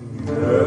Yeah.